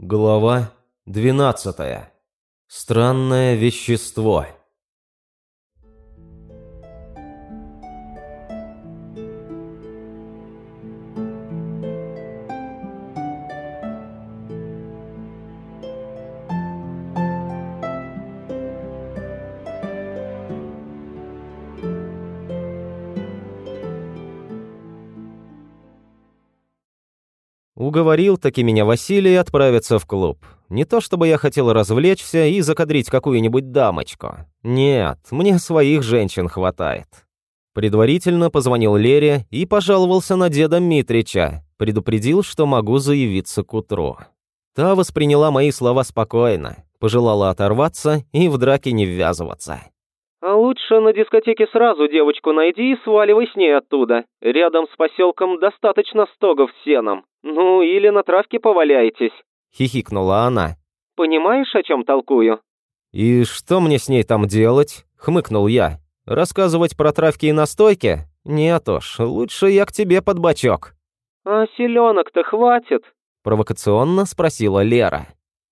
Глава 12. Странное вещество. Уговорил таки меня Василий отправиться в клуб. Не то чтобы я хотел развлечься и закадрить какую-нибудь дамочку. Нет, мне своих женщин хватает. Предварительно позвонил Лере и пожаловался на деда Митрича, предупредил, что могу заявиться к утру. Та восприняла мои слова спокойно, пожелала оторваться и в драке не ввязываться. А лучше на дискотеке сразу девочку найди и сваливай с ней оттуда. Рядом с поселком достаточно стогов сеном. Ну, или на травке поваляйтесь. Хихикнула она. Понимаешь, о чем толкую? «И что мне с ней там делать?» — хмыкнул я. «Рассказывать про травки и настойки? Нет уж, лучше я к тебе под бочок». «А селенок-то хватит?» — провокационно спросила Лера.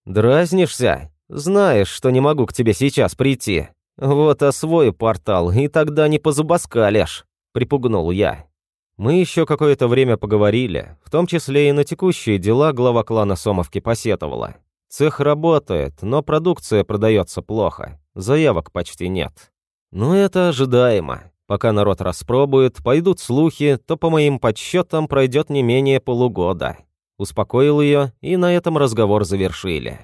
«Дразнишься? Знаешь, что не могу к тебе сейчас прийти. Вот освою портал, и тогда не позубоскалишь», — припугнул я. Мы еще какое-то время поговорили, в том числе и на текущие дела глава клана Сомовки посетовала. Цех работает, но продукция продается плохо, заявок почти нет. Но это ожидаемо. Пока народ распробует, пойдут слухи, то по моим подсчетам пройдет не менее полугода. Успокоил ее, и на этом разговор завершили.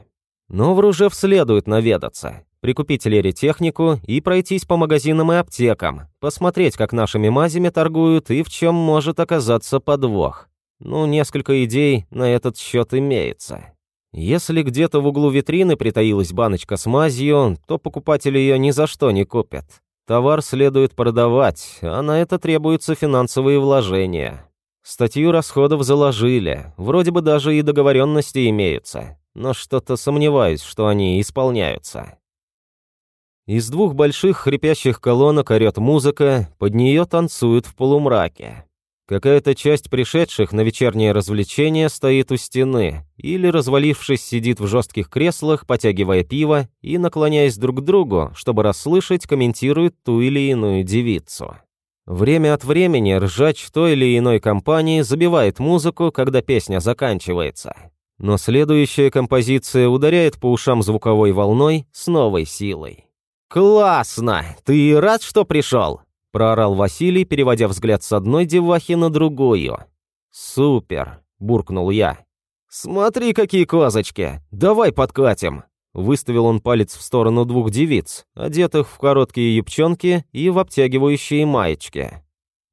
Но в Ружев следует наведаться прикупить Лере технику и пройтись по магазинам и аптекам, посмотреть, как нашими мазями торгуют и в чем может оказаться подвох. Ну, несколько идей на этот счет имеется. Если где-то в углу витрины притаилась баночка с мазью, то покупатели ее ни за что не купят. Товар следует продавать, а на это требуются финансовые вложения. Статью расходов заложили, вроде бы даже и договоренности имеются, но что-то сомневаюсь, что они исполняются. Из двух больших хрипящих колонок орёт музыка, под нее танцуют в полумраке. Какая-то часть пришедших на вечернее развлечение стоит у стены или, развалившись, сидит в жестких креслах, потягивая пиво и, наклоняясь друг к другу, чтобы расслышать, комментирует ту или иную девицу. Время от времени ржач той или иной компании забивает музыку, когда песня заканчивается. Но следующая композиция ударяет по ушам звуковой волной с новой силой. «Классно! Ты рад, что пришел?» – проорал Василий, переводя взгляд с одной девахи на другую. «Супер!» – буркнул я. «Смотри, какие козочки! Давай подкатим!» Выставил он палец в сторону двух девиц, одетых в короткие юбчонки и в обтягивающие маечки.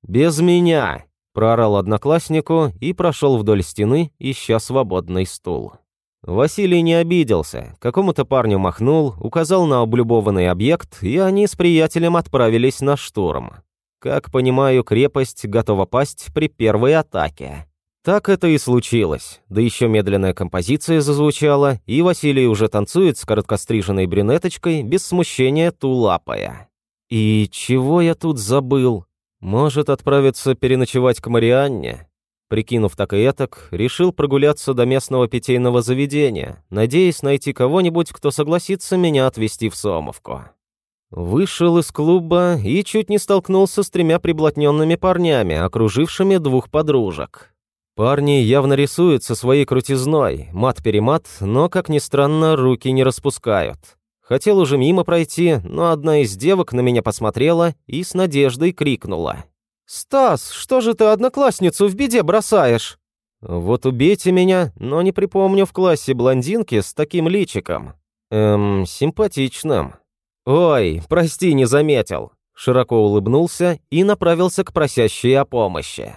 «Без меня!» – проорал однокласснику и прошел вдоль стены, ища свободный стул. Василий не обиделся, какому-то парню махнул, указал на облюбованный объект, и они с приятелем отправились на штурм. Как понимаю, крепость готова пасть при первой атаке. Так это и случилось, да еще медленная композиция зазвучала, и Василий уже танцует с короткостриженной брюнеточкой, без смущения тулапая. И чего я тут забыл? Может отправиться переночевать к Марианне? Прикинув так и этак, решил прогуляться до местного питейного заведения, надеясь найти кого-нибудь, кто согласится меня отвезти в Сомовку. Вышел из клуба и чуть не столкнулся с тремя приблотненными парнями, окружившими двух подружек. Парни явно рисуют со своей крутизной, мат-перемат, но, как ни странно, руки не распускают. Хотел уже мимо пройти, но одна из девок на меня посмотрела и с надеждой крикнула. «Стас, что же ты одноклассницу в беде бросаешь?» «Вот убейте меня, но не припомню в классе блондинки с таким личиком. Эм, симпатичным». «Ой, прости, не заметил». Широко улыбнулся и направился к просящей о помощи.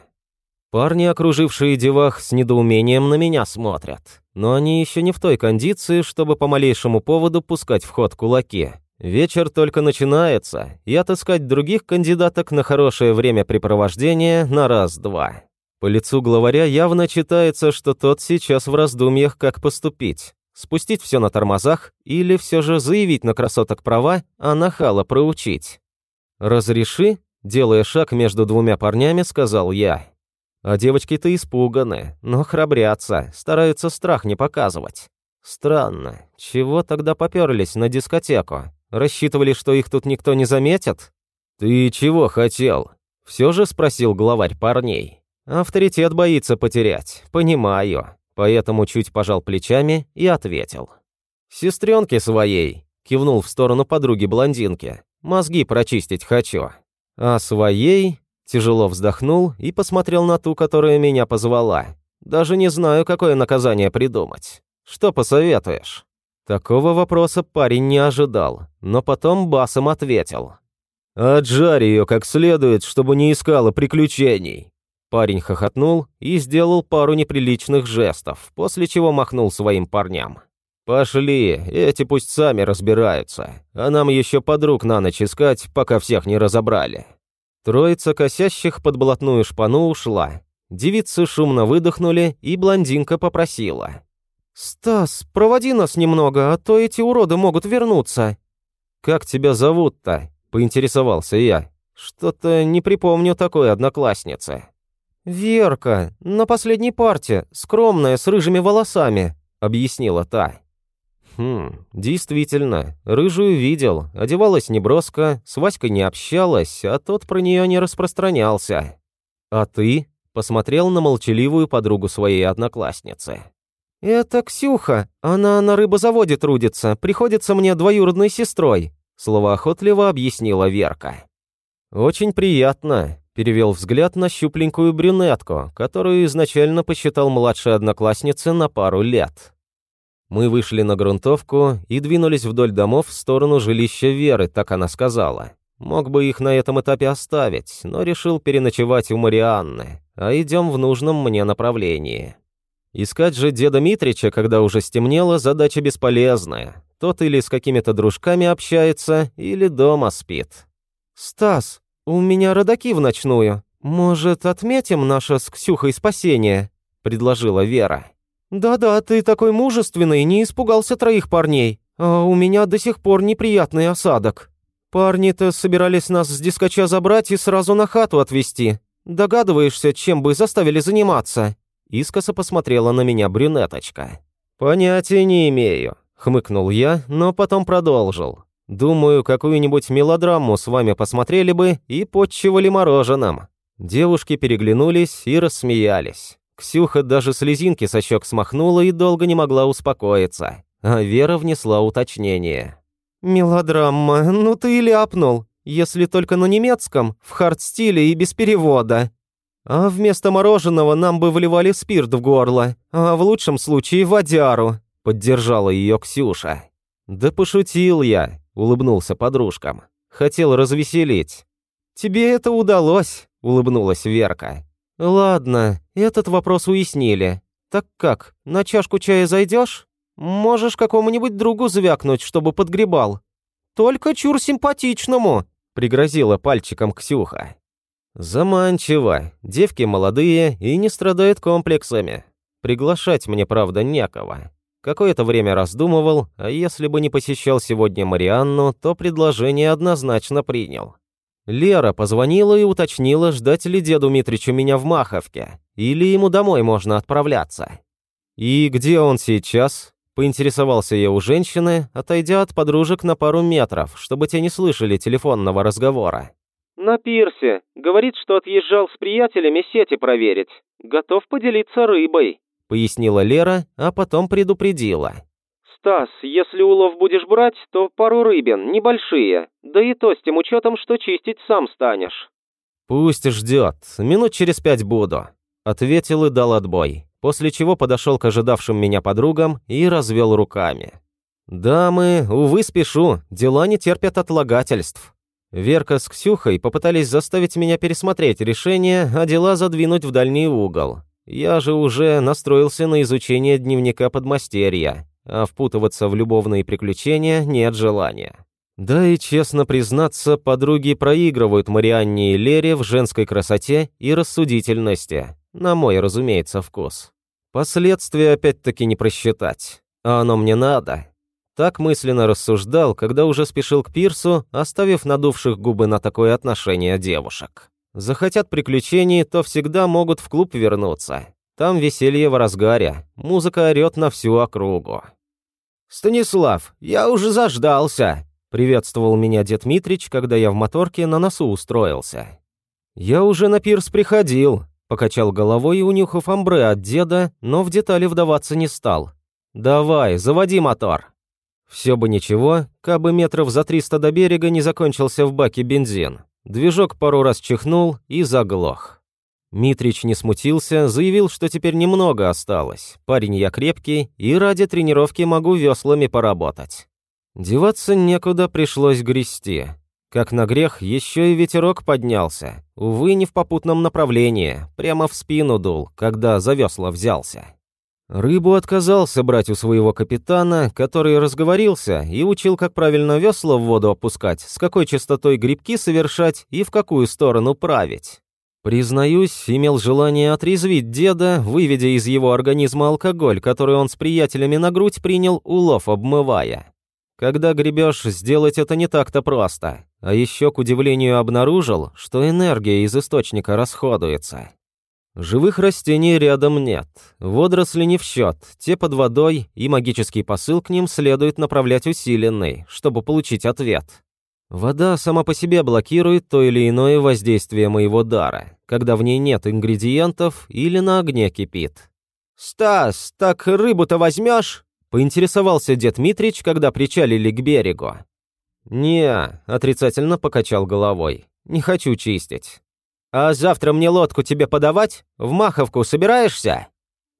Парни, окружившие девах, с недоумением на меня смотрят. Но они еще не в той кондиции, чтобы по малейшему поводу пускать в ход кулаки. Вечер только начинается, и отыскать других кандидаток на хорошее времяпрепровождение на раз-два. По лицу главаря явно читается, что тот сейчас в раздумьях, как поступить. Спустить все на тормозах или все же заявить на красоток права, а нахала проучить. «Разреши?» – делая шаг между двумя парнями, сказал я. А девочки-то испуганы, но храбрятся, стараются страх не показывать. Странно, чего тогда попёрлись на дискотеку? Рассчитывали, что их тут никто не заметит? «Ты чего хотел?» – все же спросил главарь парней. Авторитет боится потерять, понимаю. Поэтому чуть пожал плечами и ответил. «Сестренке своей», – кивнул в сторону подруги-блондинки, – «мозги прочистить хочу». А своей тяжело вздохнул и посмотрел на ту, которая меня позвала. Даже не знаю, какое наказание придумать. Что посоветуешь? Такого вопроса парень не ожидал, но потом басом ответил. «Отжарь ее как следует, чтобы не искала приключений». Парень хохотнул и сделал пару неприличных жестов, после чего махнул своим парням. «Пошли, эти пусть сами разбираются, а нам еще подруг на ночь искать, пока всех не разобрали». Троица косящих под блатную шпану ушла. Девицы шумно выдохнули, и блондинка попросила. «Стас, проводи нас немного, а то эти уроды могут вернуться». «Как тебя зовут-то?» – поинтересовался я. «Что-то не припомню такой одноклассницы». «Верка, на последней парте, скромная, с рыжими волосами», — объяснила та. Хм, действительно, рыжую видел, одевалась неброско, с Васькой не общалась, а тот про нее не распространялся. «А ты?» — посмотрел на молчаливую подругу своей одноклассницы. «Это Ксюха, она на рыбозаводе трудится, приходится мне двоюродной сестрой», — словоохотливо объяснила Верка. «Очень приятно», перевел взгляд на щупленькую брюнетку, которую изначально посчитал младшей одноклассницей на пару лет. Мы вышли на грунтовку и двинулись вдоль домов в сторону жилища Веры, так она сказала. Мог бы их на этом этапе оставить, но решил переночевать у Марианны, а идем в нужном мне направлении. Искать же деда Митрича, когда уже стемнело, задача бесполезная. Тот или с какими-то дружками общается, или дома спит. «Стас, «У меня родаки в ночную. Может, отметим наше с Ксюхой спасение?» – предложила Вера. «Да-да, ты такой мужественный, не испугался троих парней. А у меня до сих пор неприятный осадок. Парни-то собирались нас с дискача забрать и сразу на хату отвезти. Догадываешься, чем бы заставили заниматься?» Искоса посмотрела на меня брюнеточка. «Понятия не имею», — хмыкнул я, но потом продолжил. Думаю, какую-нибудь мелодраму с вами посмотрели бы и подчивали мороженым». Девушки переглянулись и рассмеялись. Ксюха даже слезинки со щек смахнула и долго не могла успокоиться. А Вера внесла уточнение. «Мелодрама, ну ты и ляпнул. Если только на немецком, в хард-стиле и без перевода. А вместо мороженого нам бы вливали спирт в горло, а в лучшем случае водяру», — поддержала ее Ксюша. «Да пошутил я улыбнулся подружкам. Хотел развеселить. Тебе это удалось, улыбнулась Верка. Ладно, этот вопрос уяснили. Так как, на чашку чая зайдешь? Можешь какому-нибудь другу звякнуть, чтобы подгребал. Только чур симпатичному, пригрозила пальчиком Ксюха. Заманчиво. Девки молодые и не страдают комплексами. Приглашать мне, правда, некого. Какое-то время раздумывал, а если бы не посещал сегодня Марианну, то предложение однозначно принял. Лера позвонила и уточнила, ждать ли деду Митричу меня в Маховке, или ему домой можно отправляться. «И где он сейчас?» – поинтересовался я у женщины, отойдя от подружек на пару метров, чтобы те не слышали телефонного разговора. «На пирсе. Говорит, что отъезжал с приятелями сети проверить. Готов поделиться рыбой» пояснила Лера, а потом предупредила. «Стас, если улов будешь брать, то пару рыбин, небольшие, да и то с тем учетом, что чистить сам станешь». «Пусть ждет, минут через пять буду», — ответил и дал отбой, после чего подошел к ожидавшим меня подругам и развел руками. «Дамы, увы, спешу, дела не терпят отлагательств». Верка с Ксюхой попытались заставить меня пересмотреть решение, а дела задвинуть в дальний угол. Я же уже настроился на изучение дневника подмастерья, а впутываться в любовные приключения нет желания. Да и честно признаться, подруги проигрывают Марианне и Лере в женской красоте и рассудительности, на мой, разумеется, вкус. Последствия опять-таки не просчитать, а оно мне надо. Так мысленно рассуждал, когда уже спешил к пирсу, оставив надувших губы на такое отношение девушек. Захотят приключений, то всегда могут в клуб вернуться. Там веселье в разгаре, музыка орёт на всю округу. «Станислав, я уже заждался!» — приветствовал меня дед Митрич, когда я в моторке на носу устроился. «Я уже на пирс приходил», — покачал головой, унюхав амбре от деда, но в детали вдаваться не стал. «Давай, заводи мотор». Все бы ничего, кабы метров за триста до берега не закончился в баке бензин. Движок пару раз чихнул и заглох. Митрич не смутился, заявил, что теперь немного осталось. Парень я крепкий, и ради тренировки могу веслами поработать. Деваться некуда пришлось грести. Как на грех, еще и ветерок поднялся. Увы, не в попутном направлении, прямо в спину дул, когда за весла взялся. Рыбу отказался брать у своего капитана, который разговорился и учил, как правильно весла в воду опускать, с какой частотой грибки совершать и в какую сторону править. Признаюсь, имел желание отрезвить деда, выведя из его организма алкоголь, который он с приятелями на грудь принял, улов обмывая. Когда гребешь, сделать это не так-то просто. А еще, к удивлению, обнаружил, что энергия из источника расходуется. Живых растений рядом нет, водоросли не в счет, те под водой, и магический посыл к ним следует направлять усиленный, чтобы получить ответ. Вода сама по себе блокирует то или иное воздействие моего дара, когда в ней нет ингредиентов или на огне кипит. «Стас, так рыбу-то возьмешь?» – поинтересовался дед Митрич, когда причалили к берегу. «Не», – отрицательно покачал головой, – «не хочу чистить». «А завтра мне лодку тебе подавать? В Маховку собираешься?»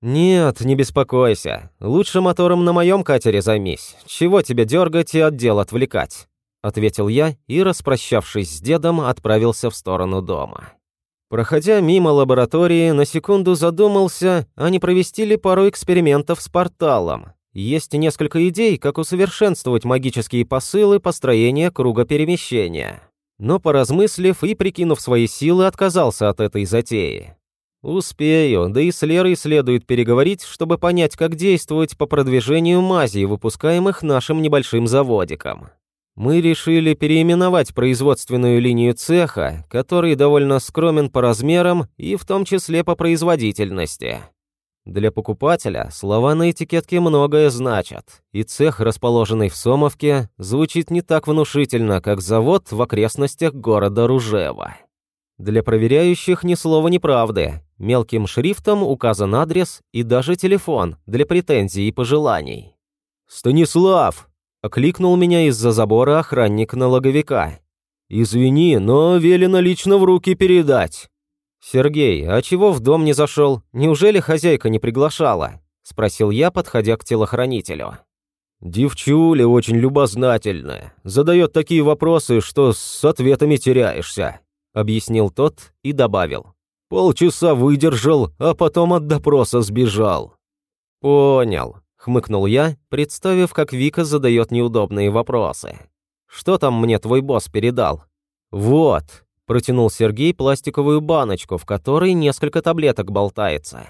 «Нет, не беспокойся. Лучше мотором на моем катере займись. Чего тебе дергать и отдел отвлекать?» Ответил я и, распрощавшись с дедом, отправился в сторону дома. Проходя мимо лаборатории, на секунду задумался, а не провести ли пару экспериментов с порталом. Есть несколько идей, как усовершенствовать магические посылы построения круга перемещения. Но поразмыслив и прикинув свои силы, отказался от этой затеи. Успею, да и с Лерой следует переговорить, чтобы понять, как действовать по продвижению мазей, выпускаемых нашим небольшим заводиком мы решили переименовать производственную линию цеха, который довольно скромен по размерам и в том числе по производительности. Для покупателя слова на этикетке многое значат, и цех, расположенный в Сомовке, звучит не так внушительно, как завод в окрестностях города Ружева. Для проверяющих ни слова ни правды. Мелким шрифтом указан адрес и даже телефон для претензий и пожеланий. «Станислав!» Окликнул меня из-за забора охранник налоговика. «Извини, но велено лично в руки передать». «Сергей, а чего в дом не зашел? Неужели хозяйка не приглашала?» – спросил я, подходя к телохранителю. «Девчуля очень любознательная. Задает такие вопросы, что с ответами теряешься», – объяснил тот и добавил. «Полчаса выдержал, а потом от допроса сбежал». «Понял хмыкнул я, представив, как Вика задает неудобные вопросы. «Что там мне твой босс передал?» «Вот», – протянул Сергей пластиковую баночку, в которой несколько таблеток болтается.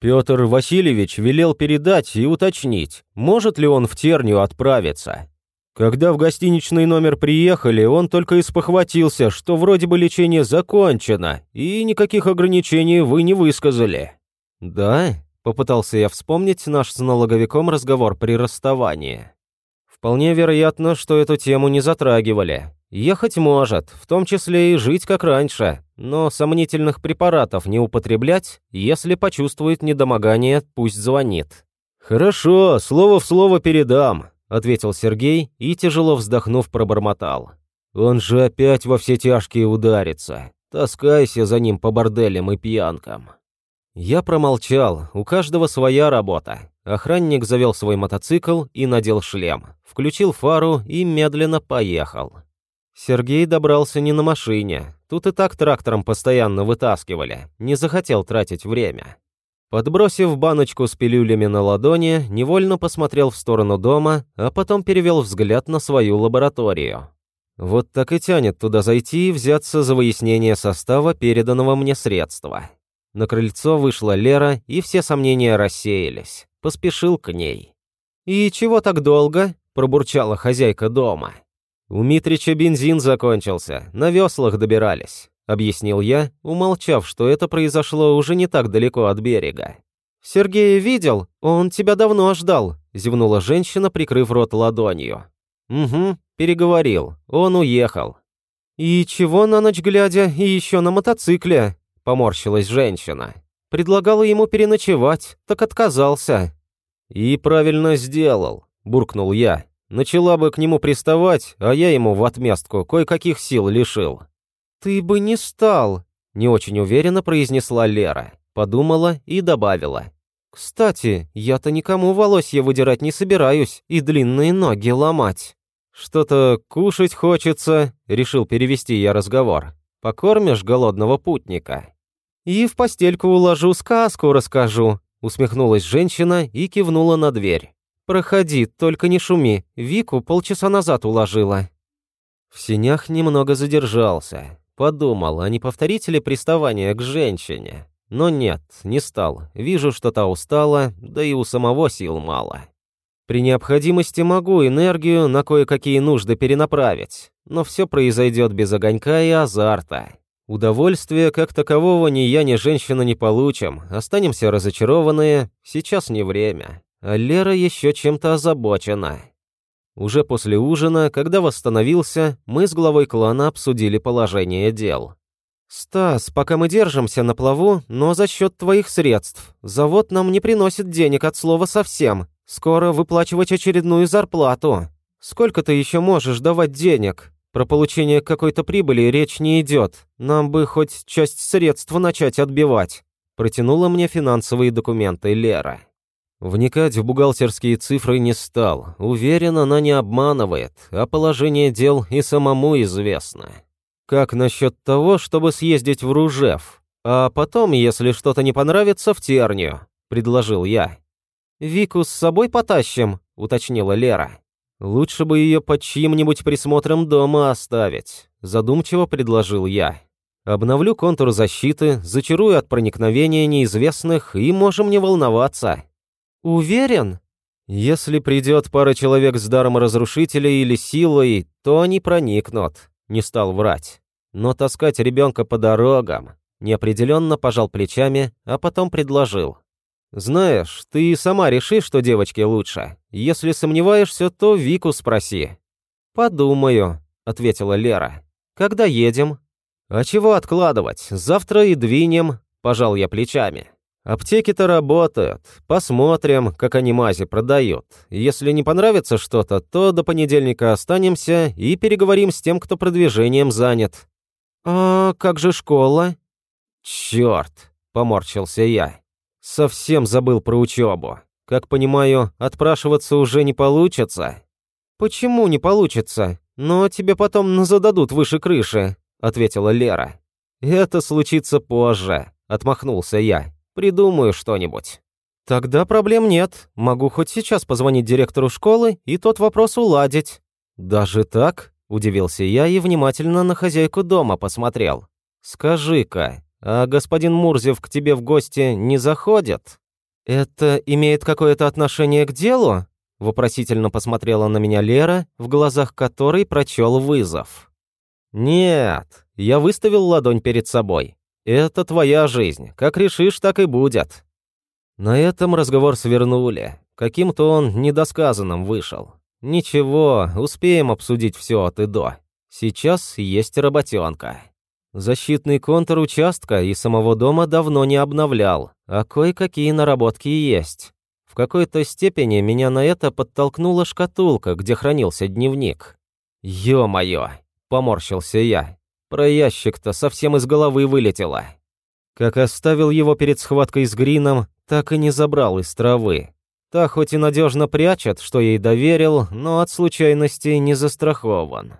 Петр Васильевич велел передать и уточнить, может ли он в Тернию отправиться. Когда в гостиничный номер приехали, он только испохватился, что вроде бы лечение закончено, и никаких ограничений вы не высказали. «Да?» Попытался я вспомнить наш с налоговиком разговор при расставании. Вполне вероятно, что эту тему не затрагивали. Ехать может, в том числе и жить как раньше, но сомнительных препаратов не употреблять, если почувствует недомогание, пусть звонит. «Хорошо, слово в слово передам», — ответил Сергей и, тяжело вздохнув, пробормотал. «Он же опять во все тяжкие ударится. Таскайся за ним по борделям и пьянкам». Я промолчал, у каждого своя работа. Охранник завел свой мотоцикл и надел шлем, включил фару и медленно поехал. Сергей добрался не на машине, тут и так трактором постоянно вытаскивали, не захотел тратить время. Подбросив баночку с пилюлями на ладони, невольно посмотрел в сторону дома, а потом перевел взгляд на свою лабораторию. Вот так и тянет туда зайти и взяться за выяснение состава переданного мне средства. На крыльцо вышла Лера, и все сомнения рассеялись. Поспешил к ней. «И чего так долго?» – пробурчала хозяйка дома. «У Митрича бензин закончился, на веслах добирались», – объяснил я, умолчав, что это произошло уже не так далеко от берега. «Сергея видел? Он тебя давно ждал. зевнула женщина, прикрыв рот ладонью. «Угу, переговорил. Он уехал». «И чего на ночь глядя, и еще на мотоцикле?» – поморщилась женщина. «Предлагала ему переночевать, так отказался». «И правильно сделал», – буркнул я. «Начала бы к нему приставать, а я ему в отместку кое-каких сил лишил». «Ты бы не стал», – не очень уверенно произнесла Лера. Подумала и добавила. «Кстати, я-то никому волосья выдирать не собираюсь и длинные ноги ломать». «Что-то кушать хочется», — решил перевести я разговор. «Покормишь голодного путника?» «И в постельку уложу, сказку расскажу», — усмехнулась женщина и кивнула на дверь. «Проходи, только не шуми, Вику полчаса назад уложила». В синях немного задержался. Подумал, а не повторить ли приставание к женщине? Но нет, не стал. Вижу, что та устала, да и у самого сил мало. При необходимости могу энергию на кое-какие нужды перенаправить, но все произойдет без огонька и азарта. Удовольствия как такового ни я, ни женщина не получим, останемся разочарованные, сейчас не время. А Лера еще чем-то озабочена. Уже после ужина, когда восстановился, мы с главой клана обсудили положение дел. «Стас, пока мы держимся на плаву, но за счет твоих средств. Завод нам не приносит денег от слова совсем. Скоро выплачивать очередную зарплату. Сколько ты еще можешь давать денег? Про получение какой-то прибыли речь не идет. Нам бы хоть часть средств начать отбивать». Протянула мне финансовые документы Лера. Вникать в бухгалтерские цифры не стал. Уверен, она не обманывает, а положение дел и самому известно. Как насчет того, чтобы съездить в Ружев? А потом, если что-то не понравится, в Тернию», — предложил я. «Вику с собой потащим», — уточнила Лера. «Лучше бы ее под чьим-нибудь присмотром дома оставить», — задумчиво предложил я. «Обновлю контур защиты, зачарую от проникновения неизвестных и можем не волноваться». «Уверен?» «Если придет пара человек с даром разрушителя или силой, то они проникнут не стал врать. Но таскать ребенка по дорогам неопределенно пожал плечами, а потом предложил. «Знаешь, ты сама реши, что девочке лучше. Если сомневаешься, то Вику спроси». «Подумаю», — ответила Лера. «Когда едем?» «А чего откладывать? Завтра и двинем», — пожал я плечами. Аптеки-то работают. Посмотрим, как они мази продают. Если не понравится что-то, то до понедельника останемся и переговорим с тем, кто продвижением занят. А как же школа? Черт, поморщился я. Совсем забыл про учебу. Как понимаю, отпрашиваться уже не получится. Почему не получится? Но тебе потом зададут выше крыши, ответила Лера. Это случится позже, отмахнулся я. Придумаю что-нибудь». «Тогда проблем нет. Могу хоть сейчас позвонить директору школы и тот вопрос уладить». «Даже так?» – удивился я и внимательно на хозяйку дома посмотрел. «Скажи-ка, а господин Мурзев к тебе в гости не заходит?» «Это имеет какое-то отношение к делу?» – вопросительно посмотрела на меня Лера, в глазах которой прочел вызов. «Нет», – я выставил ладонь перед собой. Это твоя жизнь. Как решишь, так и будет». На этом разговор свернули. Каким-то он недосказанным вышел. Ничего, успеем обсудить все от и до. Сейчас есть работенка. Защитный контур участка и самого дома давно не обновлял, а кое-какие наработки есть. В какой-то степени меня на это подтолкнула шкатулка, где хранился дневник. «Ё-моё!» – поморщился я. Про ящик-то совсем из головы вылетело. Как оставил его перед схваткой с Грином, так и не забрал из травы. Та хоть и надежно прячет, что ей доверил, но от случайности не застрахован.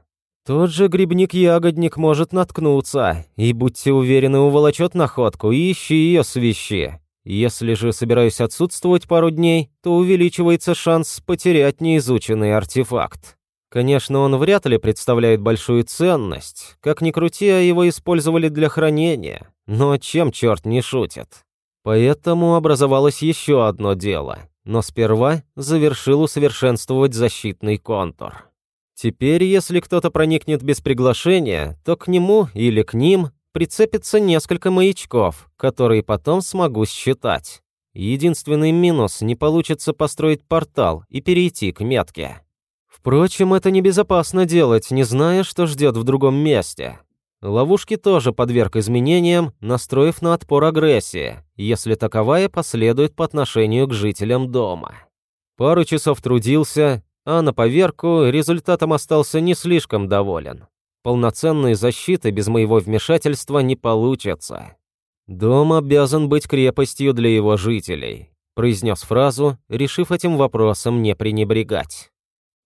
Тот же грибник-ягодник может наткнуться, и, будьте уверены, уволочет находку и ищи ее свищи. Если же собираюсь отсутствовать пару дней, то увеличивается шанс потерять неизученный артефакт. Конечно, он вряд ли представляет большую ценность. Как ни крути, а его использовали для хранения. Но чем черт не шутит? Поэтому образовалось еще одно дело. Но сперва завершил усовершенствовать защитный контур. Теперь, если кто-то проникнет без приглашения, то к нему или к ним прицепится несколько маячков, которые потом смогу считать. Единственный минус – не получится построить портал и перейти к метке. Впрочем, это небезопасно делать, не зная, что ждет в другом месте. Ловушки тоже подверг изменениям, настроив на отпор агрессии, если таковая последует по отношению к жителям дома. Пару часов трудился, а на поверку результатом остался не слишком доволен. Полноценной защиты без моего вмешательства не получится. «Дом обязан быть крепостью для его жителей», произнес фразу, решив этим вопросом не пренебрегать.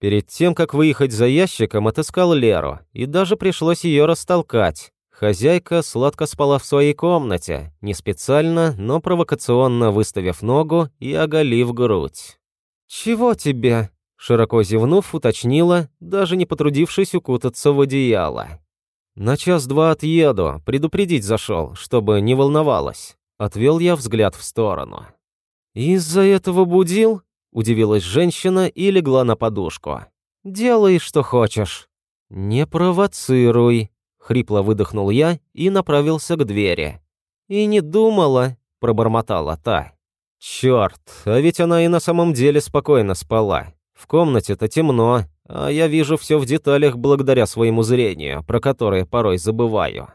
Перед тем, как выехать за ящиком, отыскал Леру, и даже пришлось ее растолкать. Хозяйка сладко спала в своей комнате, не специально, но провокационно выставив ногу и оголив грудь. «Чего тебе?» – широко зевнув, уточнила, даже не потрудившись укутаться в одеяло. «На час-два отъеду, предупредить зашел, чтобы не волновалась». Отвел я взгляд в сторону. «Из-за этого будил?» – удивилась женщина и легла на подушку. «Делай, что хочешь». «Не провоцируй», – хрипло выдохнул я и направился к двери. «И не думала», – пробормотала та. «Чёрт, а ведь она и на самом деле спокойно спала. В комнате-то темно, а я вижу все в деталях благодаря своему зрению, про которое порой забываю.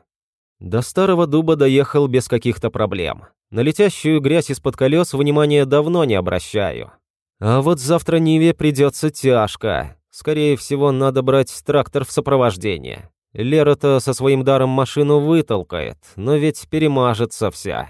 До старого дуба доехал без каких-то проблем. На летящую грязь из-под колес внимания давно не обращаю. А вот завтра Ниве придется тяжко. Скорее всего, надо брать трактор в сопровождение. Лера-то со своим даром машину вытолкает, но ведь перемажется вся.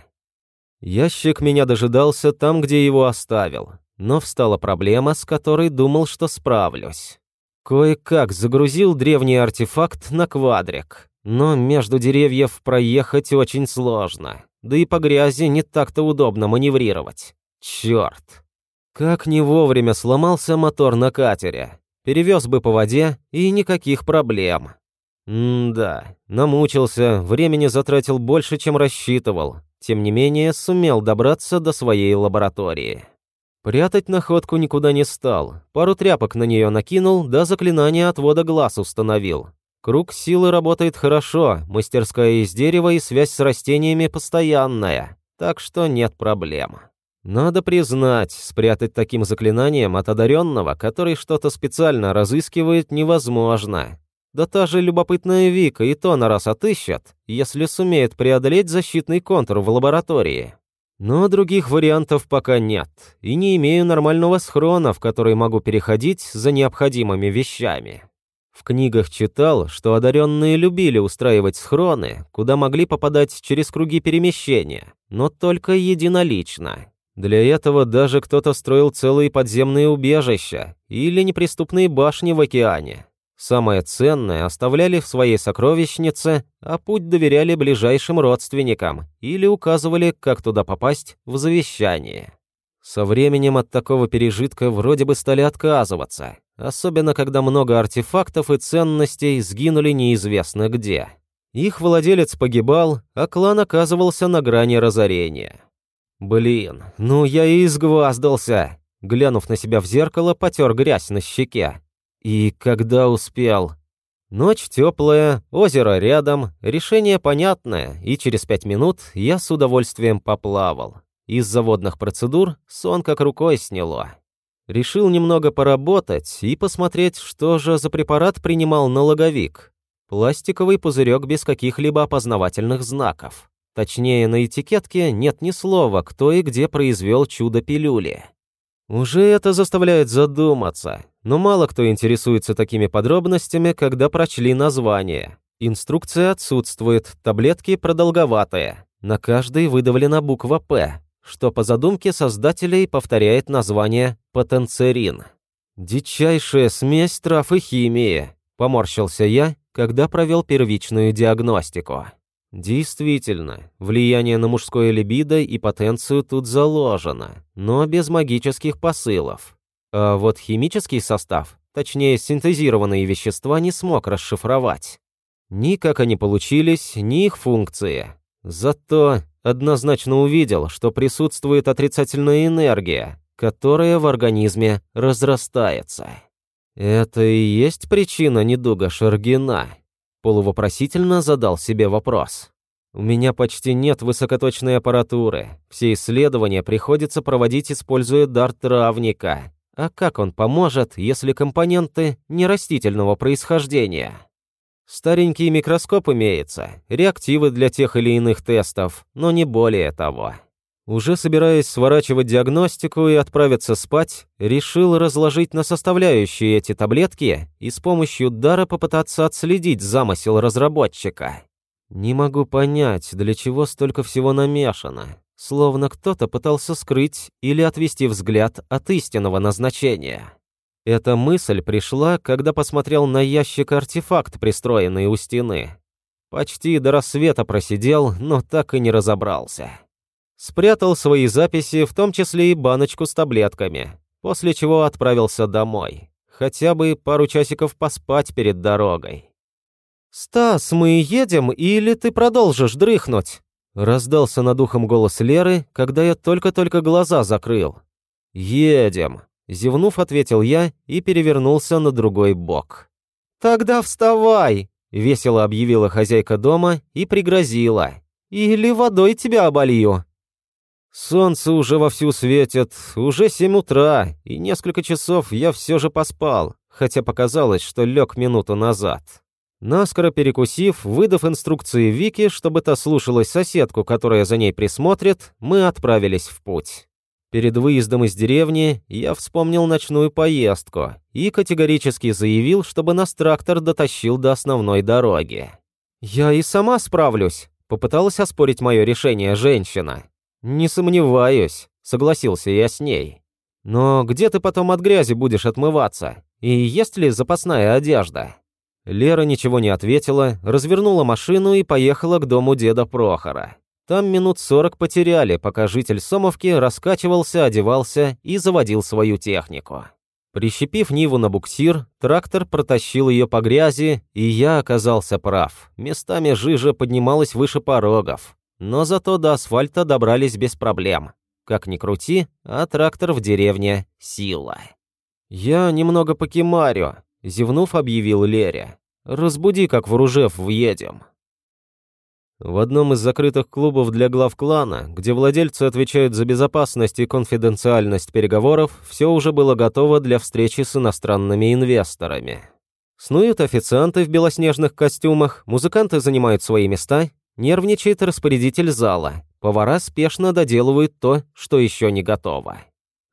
Ящик меня дожидался там, где его оставил. Но встала проблема, с которой думал, что справлюсь. Кое-как загрузил древний артефакт на квадрик, но между деревьев проехать очень сложно, да и по грязи не так-то удобно маневрировать. Черт! Как не вовремя сломался мотор на катере. Перевез бы по воде, и никаких проблем. М-да, намучился, времени затратил больше, чем рассчитывал. Тем не менее, сумел добраться до своей лаборатории. Прятать находку никуда не стал. Пару тряпок на нее накинул, да заклинание отвода глаз установил. Круг силы работает хорошо, мастерская из дерева и связь с растениями постоянная, так что нет проблем. Надо признать, спрятать таким заклинанием от одаренного, который что-то специально разыскивает, невозможно. Да та же любопытная Вика и то на раз отыщет, если сумеет преодолеть защитный контур в лаборатории. Но других вариантов пока нет, и не имею нормального схрона, в который могу переходить за необходимыми вещами. В книгах читал, что одаренные любили устраивать схроны, куда могли попадать через круги перемещения, но только единолично. Для этого даже кто-то строил целые подземные убежища или неприступные башни в океане. Самое ценное оставляли в своей сокровищнице, а путь доверяли ближайшим родственникам или указывали, как туда попасть, в завещании. Со временем от такого пережитка вроде бы стали отказываться, особенно когда много артефактов и ценностей сгинули неизвестно где. Их владелец погибал, а клан оказывался на грани разорения. Блин, ну я и изгваздался. Глянув на себя в зеркало, потер грязь на щеке. И когда успел? Ночь теплая, озеро рядом, решение понятное, и через пять минут я с удовольствием поплавал. Из заводных процедур сон как рукой сняло. Решил немного поработать и посмотреть, что же за препарат принимал налоговик. Пластиковый пузырек без каких-либо опознавательных знаков. Точнее, на этикетке нет ни слова, кто и где произвел чудо пилюли. Уже это заставляет задуматься, но мало кто интересуется такими подробностями, когда прочли название. Инструкция отсутствует, таблетки продолговатые. На каждой выдавлена буква «П», что по задумке создателей повторяет название «потенцерин». «Дичайшая смесь трав и химии», — поморщился я, когда провел первичную диагностику. Действительно, влияние на мужское либидо и потенцию тут заложено, но без магических посылов. А вот химический состав, точнее синтезированные вещества, не смог расшифровать. Ни как они получились, ни их функции. Зато однозначно увидел, что присутствует отрицательная энергия, которая в организме разрастается. Это и есть причина недуга Шаргина. Полувопросительно задал себе вопрос. У меня почти нет высокоточной аппаратуры. Все исследования приходится проводить, используя дар травника. А как он поможет, если компоненты не растительного происхождения? Старенький микроскоп имеется, реактивы для тех или иных тестов, но не более того. Уже собираясь сворачивать диагностику и отправиться спать, решил разложить на составляющие эти таблетки и с помощью дара попытаться отследить замысел разработчика. Не могу понять, для чего столько всего намешано. Словно кто-то пытался скрыть или отвести взгляд от истинного назначения. Эта мысль пришла, когда посмотрел на ящик-артефакт, пристроенный у стены. Почти до рассвета просидел, но так и не разобрался. Спрятал свои записи, в том числе и баночку с таблетками, после чего отправился домой. Хотя бы пару часиков поспать перед дорогой. «Стас, мы едем, или ты продолжишь дрыхнуть?» Раздался над ухом голос Леры, когда я только-только глаза закрыл. «Едем», — зевнув, ответил я и перевернулся на другой бок. «Тогда вставай», — весело объявила хозяйка дома и пригрозила. «Или водой тебя оболью». Солнце уже вовсю светит, уже семь утра, и несколько часов я все же поспал, хотя показалось, что лег минуту назад. Наскоро перекусив, выдав инструкции Вики, чтобы та слушалась соседку, которая за ней присмотрит, мы отправились в путь. Перед выездом из деревни я вспомнил ночную поездку и категорически заявил, чтобы нас трактор дотащил до основной дороги. «Я и сама справлюсь», — попыталась оспорить мое решение женщина. «Не сомневаюсь», — согласился я с ней. «Но где ты потом от грязи будешь отмываться? И есть ли запасная одежда?» Лера ничего не ответила, развернула машину и поехала к дому деда Прохора. Там минут сорок потеряли, пока житель Сомовки раскачивался, одевался и заводил свою технику. Прищепив Ниву на буксир, трактор протащил ее по грязи, и я оказался прав. Местами жижа поднималась выше порогов. Но зато до асфальта добрались без проблем. Как ни крути, а трактор в деревне – сила. Я немного покемарю, Зевнув, объявил Лере. «Разбуди, как в Ружев въедем». В одном из закрытых клубов для глав клана, где владельцы отвечают за безопасность и конфиденциальность переговоров, все уже было готово для встречи с иностранными инвесторами. Снуют официанты в белоснежных костюмах, музыканты занимают свои места, нервничает распорядитель зала, повара спешно доделывают то, что еще не готово.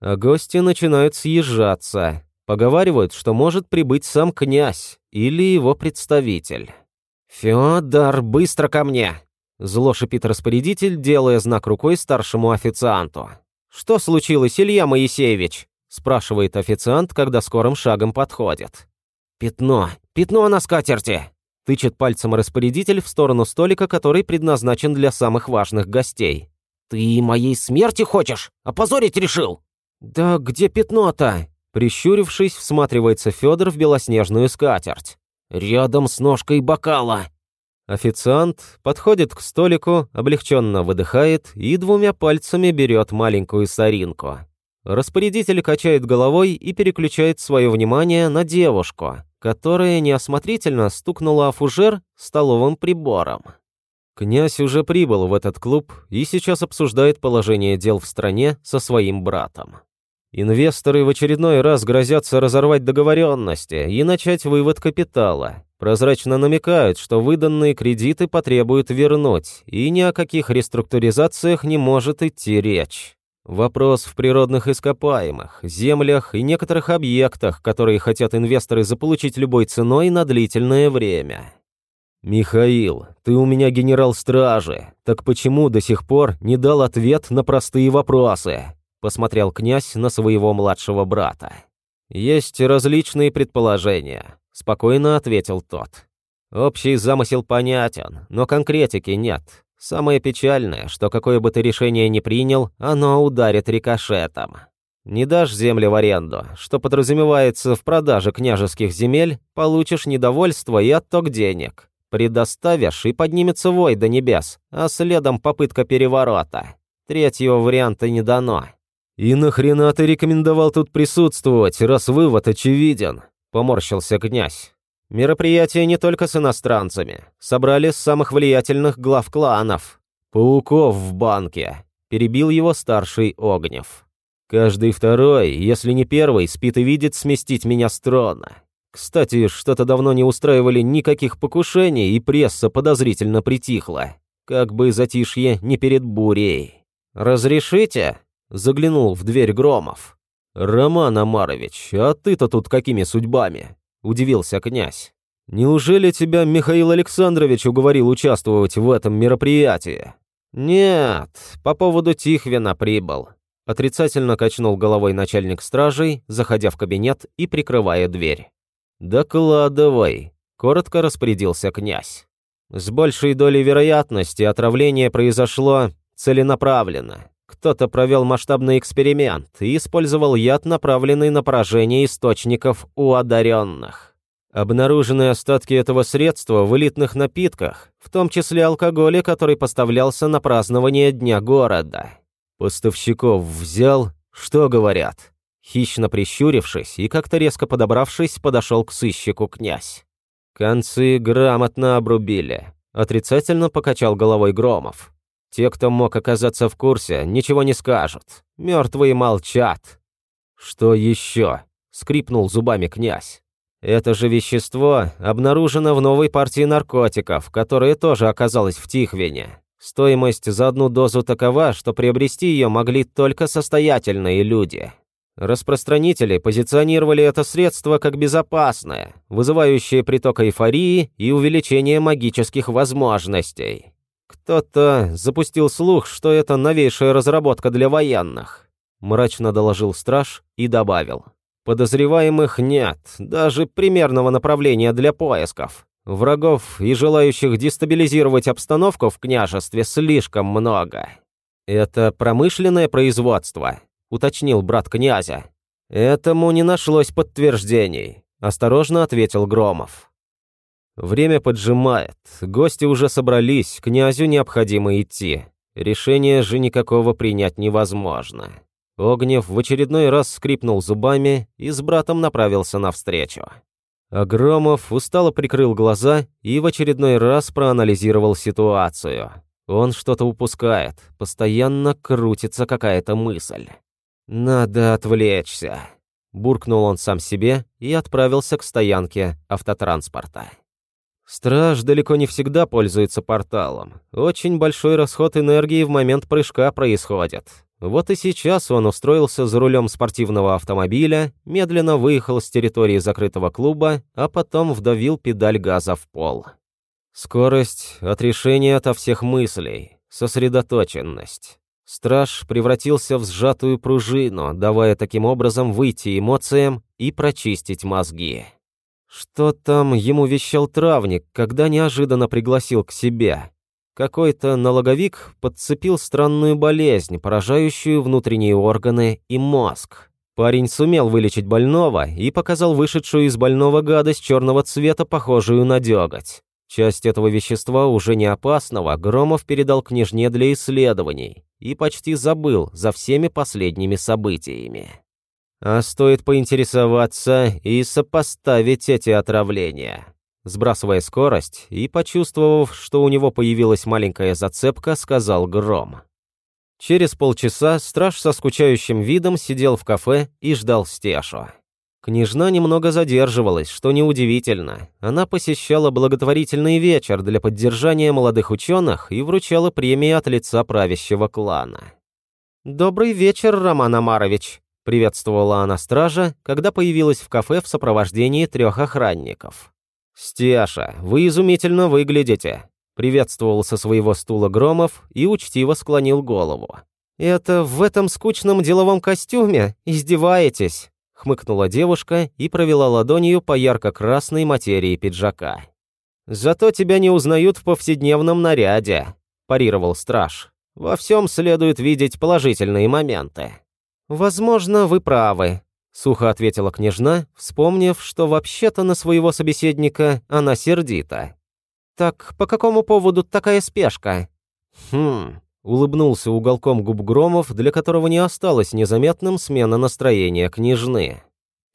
А гости начинают съезжаться, Поговаривают, что может прибыть сам князь или его представитель. «Фёдор, быстро ко мне!» Зло шипит распорядитель, делая знак рукой старшему официанту. «Что случилось, Илья Моисеевич?» спрашивает официант, когда скорым шагом подходит. «Пятно! Пятно на скатерти!» Тычет пальцем распорядитель в сторону столика, который предназначен для самых важных гостей. «Ты моей смерти хочешь? Опозорить решил?» «Да где пятно-то?» Прищурившись, всматривается Федор в белоснежную скатерть. «Рядом с ножкой бокала!» Официант подходит к столику, облегченно выдыхает и двумя пальцами берет маленькую соринку. Распорядитель качает головой и переключает свое внимание на девушку, которая неосмотрительно стукнула о фужер столовым прибором. Князь уже прибыл в этот клуб и сейчас обсуждает положение дел в стране со своим братом. Инвесторы в очередной раз грозятся разорвать договоренности и начать вывод капитала. Прозрачно намекают, что выданные кредиты потребуют вернуть, и ни о каких реструктуризациях не может идти речь. Вопрос в природных ископаемых, землях и некоторых объектах, которые хотят инвесторы заполучить любой ценой на длительное время. «Михаил, ты у меня генерал стражи, так почему до сих пор не дал ответ на простые вопросы?» посмотрел князь на своего младшего брата. «Есть различные предположения», — спокойно ответил тот. «Общий замысел понятен, но конкретики нет. Самое печальное, что какое бы ты решение ни принял, оно ударит рикошетом. Не дашь земли в аренду, что подразумевается в продаже княжеских земель, получишь недовольство и отток денег. Предоставишь, и поднимется вой до небес, а следом попытка переворота. Третьего варианта не дано. «И нахрена ты рекомендовал тут присутствовать, раз вывод очевиден?» – поморщился князь. Мероприятие не только с иностранцами. Собрали самых влиятельных глав кланов. Пауков в банке. Перебил его старший Огнев. Каждый второй, если не первый, спит и видит сместить меня с трона. Кстати, что-то давно не устраивали никаких покушений, и пресса подозрительно притихла. Как бы затишье не перед бурей. «Разрешите?» – заглянул в дверь Громов. «Роман Амарович, а ты-то тут какими судьбами?» – удивился князь. «Неужели тебя Михаил Александрович уговорил участвовать в этом мероприятии?» «Нет, по поводу Тихвина прибыл», – отрицательно качнул головой начальник стражей, заходя в кабинет и прикрывая дверь. «Докладывай», – коротко распорядился князь. С большей долей вероятности отравление произошло целенаправленно. Кто-то провел масштабный эксперимент и использовал яд, направленный на поражение источников у одаренных. Обнаружены остатки этого средства в элитных напитках, в том числе алкоголе, который поставлялся на празднование Дня города. Поставщиков взял, что говорят? Хищно прищурившись и как-то резко подобравшись, подошел к сыщику князь. Концы грамотно обрубили. Отрицательно покачал головой Громов. Те, кто мог оказаться в курсе, ничего не скажут. Мертвые молчат. Что еще? скрипнул зубами князь. Это же вещество обнаружено в новой партии наркотиков, которая тоже оказалась в Тихвине. Стоимость за одну дозу такова, что приобрести ее могли только состоятельные люди. Распространители позиционировали это средство как безопасное, вызывающее приток эйфории и увеличение магических возможностей. «Кто-то запустил слух, что это новейшая разработка для военных», – мрачно доложил страж и добавил. «Подозреваемых нет, даже примерного направления для поисков. Врагов и желающих дестабилизировать обстановку в княжестве слишком много». «Это промышленное производство», – уточнил брат князя. «Этому не нашлось подтверждений», – осторожно ответил Громов. Время поджимает, гости уже собрались, князю необходимо идти. Решение же никакого принять невозможно. Огнев в очередной раз скрипнул зубами и с братом направился навстречу. Огромов устало прикрыл глаза и в очередной раз проанализировал ситуацию. Он что-то упускает, постоянно крутится какая-то мысль. «Надо отвлечься», – буркнул он сам себе и отправился к стоянке автотранспорта. Страж далеко не всегда пользуется порталом. Очень большой расход энергии в момент прыжка происходит. Вот и сейчас он устроился за рулем спортивного автомобиля, медленно выехал с территории закрытого клуба, а потом вдавил педаль газа в пол. Скорость, отрешение ото всех мыслей, сосредоточенность. Страж превратился в сжатую пружину, давая таким образом выйти эмоциям и прочистить мозги. Что там ему вещал травник, когда неожиданно пригласил к себе? Какой-то налоговик подцепил странную болезнь, поражающую внутренние органы и мозг. Парень сумел вылечить больного и показал вышедшую из больного гадость черного цвета, похожую на деготь. Часть этого вещества, уже не опасного, Громов передал княжне для исследований и почти забыл за всеми последними событиями. А стоит поинтересоваться и сопоставить эти отравления. Сбрасывая скорость и почувствовав, что у него появилась маленькая зацепка, сказал Гром. Через полчаса страж со скучающим видом сидел в кафе и ждал Стешу. Княжна немного задерживалась, что неудивительно. Она посещала благотворительный вечер для поддержания молодых ученых и вручала премии от лица правящего клана. «Добрый вечер, Роман Амарович», Приветствовала она стража, когда появилась в кафе в сопровождении трех охранников. «Стяша, вы изумительно выглядите», — приветствовал со своего стула Громов и учтиво склонил голову. «Это в этом скучном деловом костюме? Издеваетесь?» — хмыкнула девушка и провела ладонью по ярко-красной материи пиджака. «Зато тебя не узнают в повседневном наряде», – парировал страж. «Во всем следует видеть положительные моменты». «Возможно, вы правы», — сухо ответила княжна, вспомнив, что вообще-то на своего собеседника она сердита. «Так по какому поводу такая спешка?» «Хм...» — улыбнулся уголком губ Громов, для которого не осталось незаметным смена настроения княжны.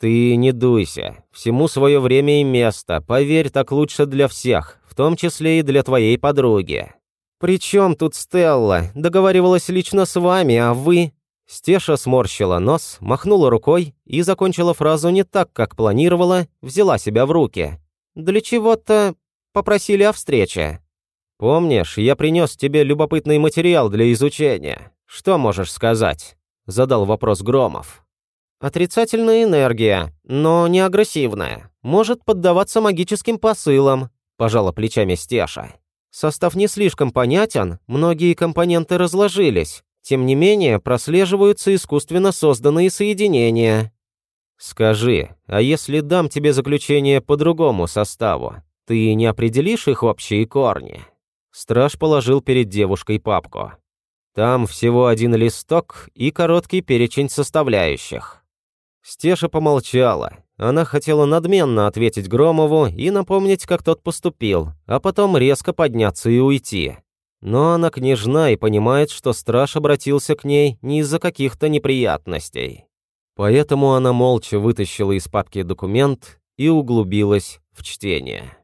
Ты не дуйся. Всему свое время и место. Поверь, так лучше для всех, в том числе и для твоей подруги. «При чем тут Стелла? Договаривалась лично с вами, а вы...» Стеша сморщила нос, махнула рукой и закончила фразу не так, как планировала, взяла себя в руки. «Для чего-то попросили о встрече». «Помнишь, я принес тебе любопытный материал для изучения. Что можешь сказать?» – задал вопрос Громов. «Отрицательная энергия, но не агрессивная. Может поддаваться магическим посылам», – пожала плечами Стеша. «Состав не слишком понятен, многие компоненты разложились. Тем не менее, прослеживаются искусственно созданные соединения». «Скажи, а если дам тебе заключение по другому составу, ты не определишь их общие корни?» Страж положил перед девушкой папку. Там всего один листок и короткий перечень составляющих. Стеша помолчала. Она хотела надменно ответить Громову и напомнить, как тот поступил, а потом резко подняться и уйти. Но она княжна и понимает, что страж обратился к ней не из-за каких-то неприятностей. Поэтому она молча вытащила из папки документ и углубилась в чтение.